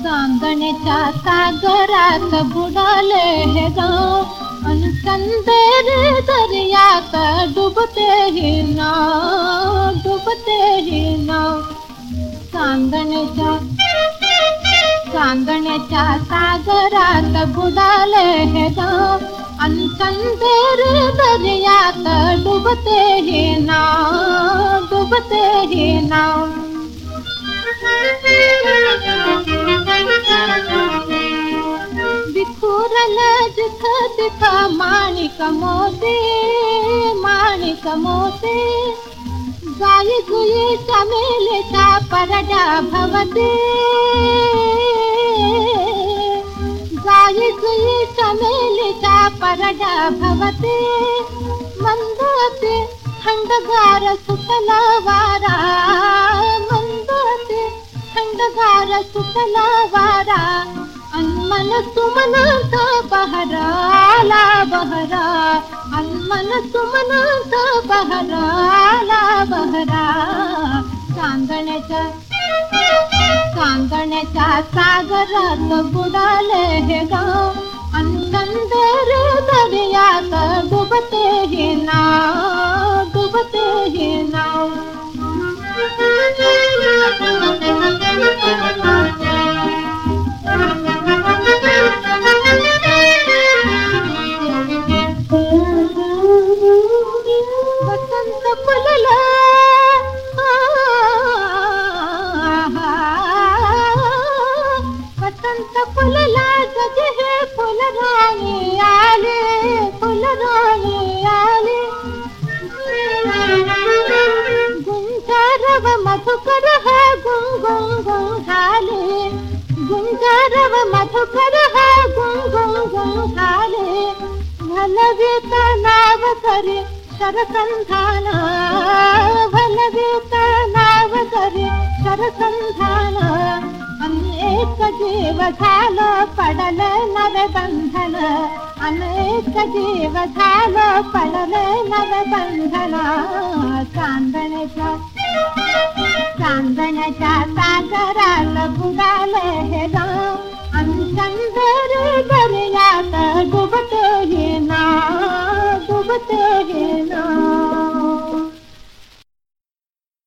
चांदण्याच्या सागरात बुडाले हे गाव अन चंदेर दर्यात डुबते नाव चांदण्याच्या चांदण्याच्या सागरात बुडाले हे अन चंदेर दर्यात डुबते हे नाव डुबते हे नाव. मुरलजखा माणिक मोते माणिक मोते गायि गुयि माणिकमोते परडा भवते गायि गुयि चमेलिता परडा भवते। मन्दते खण्डगार वाराते मन्दते खण्डगार वारा अन्मन सुमनता अनमन सुमनाचा बहराला बहरा अनमन सुमनाचा बहराला बहरा चांदण्याच्या चांदण्याच्या सागरात बुडाले हे गाव अनंदर दर्यात डुबते हे नाव डुबते हे नाव. मधुकर है गुंग गुंग गुंग झाले गुंजारव मधुकर है गुंग गुंग गुंग झाले भलवीत नाव करे, शरसंधान। भलवीत नाव करे, शरसंधान। ಅನೇಕ ಜೀವಧಾಲ ಪಡಲ ನವಬಂಧನ ಅನೇಕ ಜೀವಧಾಲ ಪಡಲ ನವಬಂಧನ ಸಾಂದಣಕ ಸಾಂದಣಕ ಸಾಗರ ಲಬುಡಲ ಹೆದ ಅನುಸಂಧ